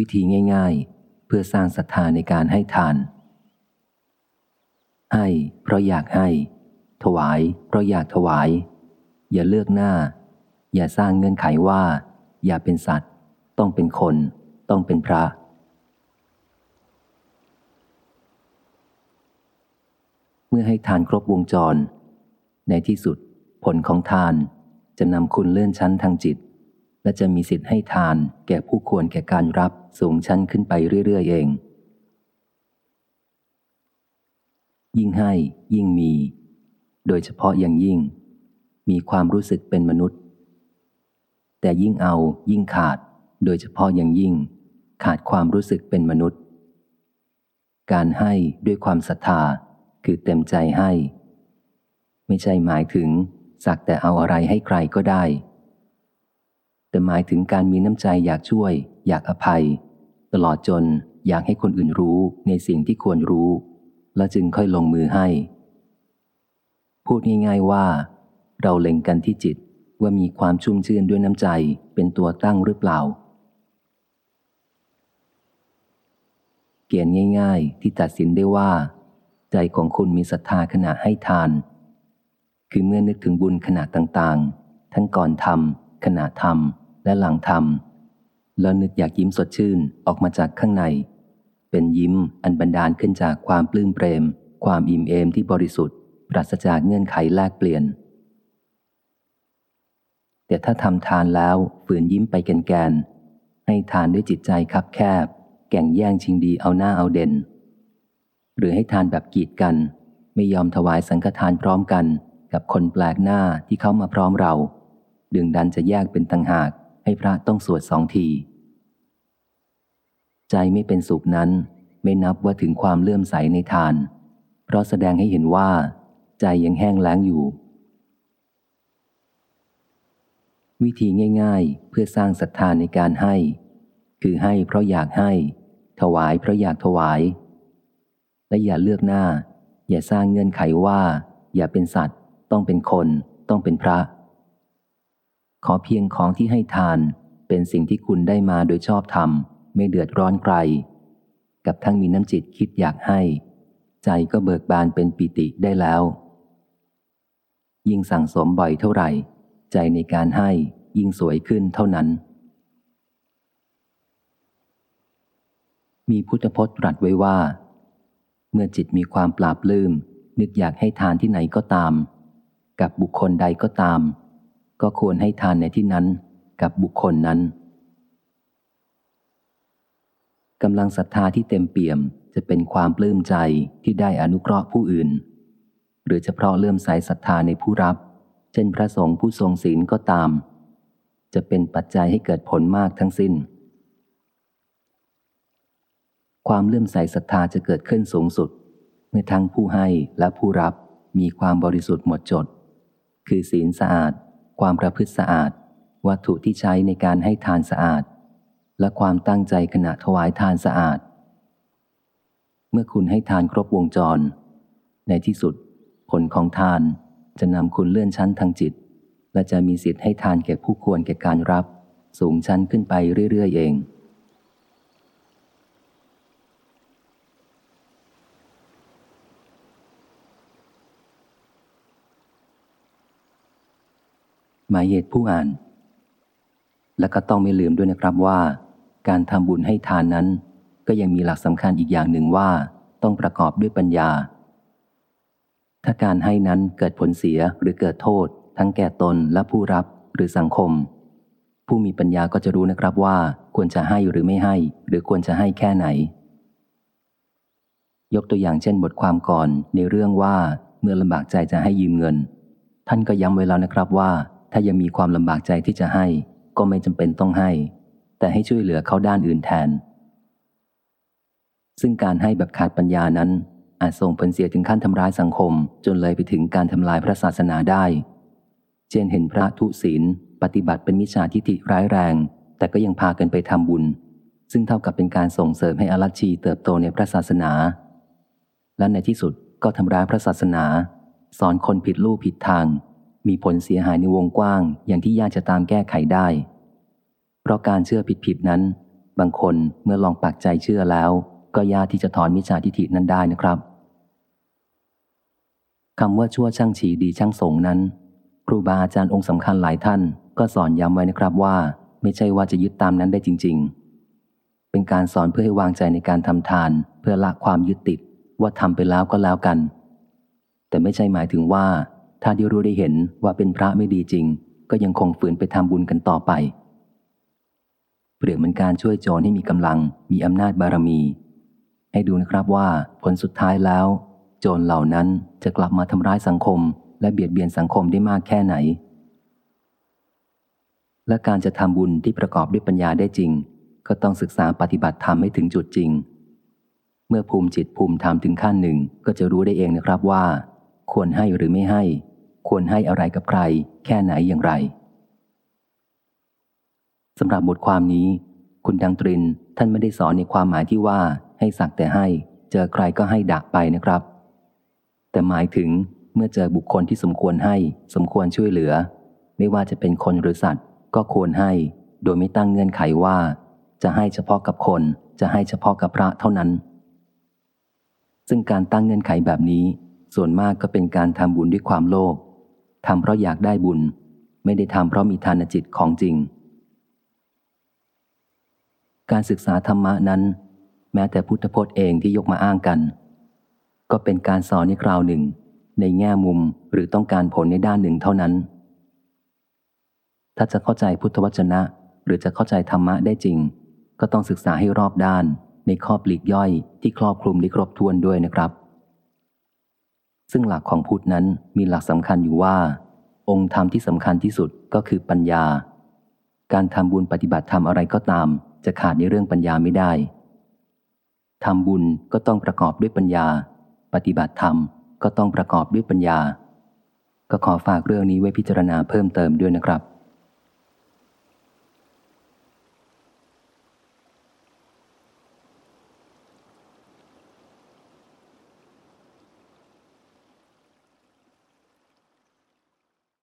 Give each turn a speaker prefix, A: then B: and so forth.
A: วิธีง่ายๆ เพื่อสร้างศรัทธาในการให้ทาน ให้เพราะอยากให้ ถวาย เพราะอยากถวาย อย่าเลือกหน้า อย่าสร้างเงื่อนไขว่า อย่าเป็นสัตว์ ต้องเป็นคน ต้องเป็นพระ เมื่อให้ทานครบวงจร ในที่สุดผลของทานจะนำคุณเลื่อนชั้นทางจิต และจะมีสิทธิ์ให้ทานแก่ผู้ควรแก่การรับสูงชั้นขึ้นไปเรื่อย ๆ เอง ยิ่งให้ยิ่งมี โดยเฉพาะอย่างยิ่ง มีความรู้สึกเป็นมนุษย์ แต่ยิ่งเอายิ่งขาด โดยเฉพาะอย่างยิ่ง ขาดความรู้สึกเป็นมนุษย์ การให้ด้วยความศรัทธาคือเต็มใจให้ ไม่ใช่หมายถึงสักแต่เอาอะไรให้ใครก็ได้ แต่หมายถึงการมีน้ำใจอยากช่วย อยากอภัย ตลอดจนอยากให้คนอื่นรู้ในสิ่งที่ควรรู้ แล้วจึงค่อยลงมือให้ พูดง่าย ๆว่า เราเล็งกันที่จิตว่ามีความชุ่มชื่นด้วยน้ำใจเป็นตัวตั้งหรือเปล่า เกณฑ์ง่าย ๆ ที่ตัดสินได้ว่า ใจของคุณมีศรัทธาขณะให้ทาน คือเมื่อนึกถึงบุญขณะต่างๆ ทั้งก่อนทำขณะทำ และหลังทำแล้วนึกอยากยิ้มสดชื่นออกมาจากข้างใน เป็นยิ้มอันบันดาลขึ้นจากความปลื้มเปรม ความอิ่มเอมที่บริสุทธิ์ ปราศจากเงื่อนไขแลกเปลี่ยน แต่ถ้าทำทานแล้วฝืนยิ้มไปแกนแกนให้ทานด้วยจิตใจคับแคบ แก่งแย่งชิงดีเอาหน้าเอาเด่น หรือให้ทานแบบกีดกัน ไม่ยอมถวายสังฆทานพร้อมกันกับคนแปลกหน้าที่เข้ามาพร้อมเรา ดึงดันจะแยกเป็นต่างหาก ให้พระต้องสวดสองที ใจไม่เป็นสุขนั้นไม่นับว่าถึงความเลื่อมใสในทาน เพราะแสดงให้เห็นว่า ใจยังแห้งแล้งอยู่ วิธีง่ายๆ เพื่อสร้างศรัทธาในการให้ คือให้เพราะอยากให้ ถวายเพราะอยากถวาย และอย่าเลือกหน้า อย่าสร้างเงื่อนไขว่า อย่าเป็นสัตว์ ต้องเป็นคน ต้องเป็นพระ ขอเพียงของที่ให้ทานเป็นสิ่งที่คุณได้มาโดยชอบธรรม ไม่เดือดร้อนใคร กับทั้งมีน้ำจิตคิดอยากให้ ใจก็เบิกบานเป็นปิติได้แล้ว ยิ่งสั่งสมบ่อยเท่าไหร่ ใจในการให้ยิ่งสวยขึ้นเท่านั้น มีพุทธพจน์ตรัสไว้ว่า เมื่อจิตมีความปราบลืม นึกอยากให้ทานที่ไหนก็ตาม กับบุคคลใดก็ตาม ก็ควรให้ทานในที่นั้นกับบุคคลนั้นกำลังศรัทธาที่เต็มเปี่ยมจะเป็นความปลื้มใจที่ได้อนุเคราะห์ผู้อื่น หรือจะเพราะเลื่อมใสศรัทธาในผู้รับ เช่นพระสงฆ์ผู้ทรงศีลก็ตาม จะเป็นปัจจัยให้เกิดผลมากทั้งสิ้น ความเลื่อมใสศรัทธาจะเกิดขึ้นสูงสุด เมื่อทั้งผู้ให้และผู้รับมีความบริสุทธิ์หมดจด คือศีลสะอาด ความประพฤติสะอาด วัตถุที่ใช้ในการให้ทานสะอาด และความตั้งใจขณะถวายทานสะอาด เมื่อคุณให้ทานครบวงจร ในที่สุด ผลของทานจะนำคุณเลื่อนชั้นทางจิต และจะมีสิทธิ์ให้ทานแก่ผู้ควรแก่การรับ สูงชั้นขึ้นไปเรื่อยๆเอง หมายเหตุผู้อ่าน และก็ต้องไม่ลืมด้วยนะครับว่า การทำบุญให้ทานนั้น ก็ยังมีหลักสำคัญอีกอย่างหนึ่งว่า ต้องประกอบด้วยปัญญา ถ้าการให้นั้นเกิดผลเสียหรือเกิดโทษ ทั้งแก่ตนและผู้รับหรือสังคม ผู้มีปัญญาก็จะรู้นะครับว่า ควรจะให้หรือไม่ให้ หรือควรจะให้แค่ไหน ยกตัวอย่างเช่นบทความก่อนในเรื่องว่าเมื่อลำบากใจจะให้ยืมเงิน ท่านก็ย้ำไว้แล้วนะครับว่า ถ้ายังมีความลำบากใจที่จะให้ ก็ไม่จำเป็นต้องให้ แต่ให้ช่วยเหลือเขาด้านอื่นแทน ซึ่งการให้แบบขาดปัญญานั้น อาจส่งผลเสียถึงขั้นทำร้ายสังคม จนเลยไปถึงการทำลายพระศาสนาได้ เช่นเห็นพระทุศีล ปฏิบัติเป็นมิจฉาทิฏฐิร้ายแรง แต่ก็ยังพากันไปทำบุญ ซึ่งเท่ากับเป็นการส่งเสริมให้อรัชชีเติบโตในพระศาสนา และในที่สุดก็ทำร้ายพระศาสนา สอนคนผิดลู่ผิดทาง มีผลเสียหายในวงกว้างอย่างที่ยากจะตามแก้ไขได้ เพราะการเชื่อผิดๆนั้น บางคนเมื่อลองปักใจเชื่อแล้ว ก็ยากที่จะถอนมิจฉาทิฐินั้นได้นะครับคำว่าชั่วช่างฉีดีช่างสงนั้น ครูบาอาจารย์องค์สำคัญหลายท่าน ก็สอนย้ำไว้นะครับว่า ไม่ใช่ว่าจะยึดตามนั้นได้จริง ๆ เป็นการสอนเพื่อให้วางใจในการทำทาน เพื่อละความยึดติดว่าทำไปแล้วก็แล้วกัน แต่ไม่ใช่หมายถึงว่า ถ้าได้รู้ได้เห็นว่าเป็นพระไม่ดีจริง ก็ยังคงฝืนไปทำบุญกันต่อไป เปรียบเหมือนการช่วยโจรให้มีกำลัง มีอำนาจบารมี ให้ดูนะครับว่าผลสุดท้ายแล้ว โจรเหล่านั้นจะกลับมาทำร้ายสังคม และเบียดเบียนสังคมได้มากแค่ไหน และการจะทำบุญที่ประกอบด้วยปัญญาได้จริง ก็ต้องศึกษาปฏิบัติธรรมให้ถึงจุดจริง เมื่อภูมิจิตภูมิธรรมถึงขั้นหนึ่งก็จะรู้ได้เองนะครับว่า ควรให้หรือไม่ให้ ควรให้อะไรกับใคร แค่ไหนอย่างไรสำหรับบทความนี้ คุณดังตรินท่านไม่ได้สอนในความหมายที่ว่าให้สักแต่ให้ เจอใครก็ให้ดักไปนะครับ แต่หมายถึงเมื่อเจอบุคคลที่สมควรให้ สมควรช่วยเหลือ ไม่ว่าจะเป็นคนหรือสัตว์ ก็ควรให้ โดยไม่ตั้งเงื่อนไขว่า จะให้เฉพาะกับคน จะให้เฉพาะกับพระเท่านั้น ซึ่งการตั้งเงื่อนไขแบบนี้ ส่วนมากก็เป็นการทำบุญด้วยความโลภ ทำเพราะอยากได้บุญ ไม่ได้ทำเพราะมีทานจิตของจริง การศึกษาธรรมะนั้น แม้แต่พุทธพจน์เองที่ยกมาอ้างกัน ก็เป็นการสอนในคราวหนึ่ง ในแง่มุมหรือต้องการผลในด้านหนึ่งเท่านั้น ถ้าจะเข้าใจพุทธวจนะ หรือจะเข้าใจธรรมะได้จริง ก็ต้องศึกษาให้รอบด้านในข้อปลีกย่อยที่ครอบคลุมได้ครบถ้วนด้วยนะครับ ซึ่งหลักของพุทธนั้นมีหลักสำคัญอยู่ว่า องค์ธรรมที่สำคัญที่สุดก็คือปัญญา การทำบุญปฏิบัติธรรมอะไรก็ตาม จะขาดในเรื่องปัญญาไม่ได้ทำบุญก็ต้องประกอบด้วยปัญญา ปฏิบัติธรรมก็ต้องประกอบด้วยปัญญา ก็ขอฝากเรื่องนี้ไว้พิจารณาเพิ่มเติมด้วยนะครับ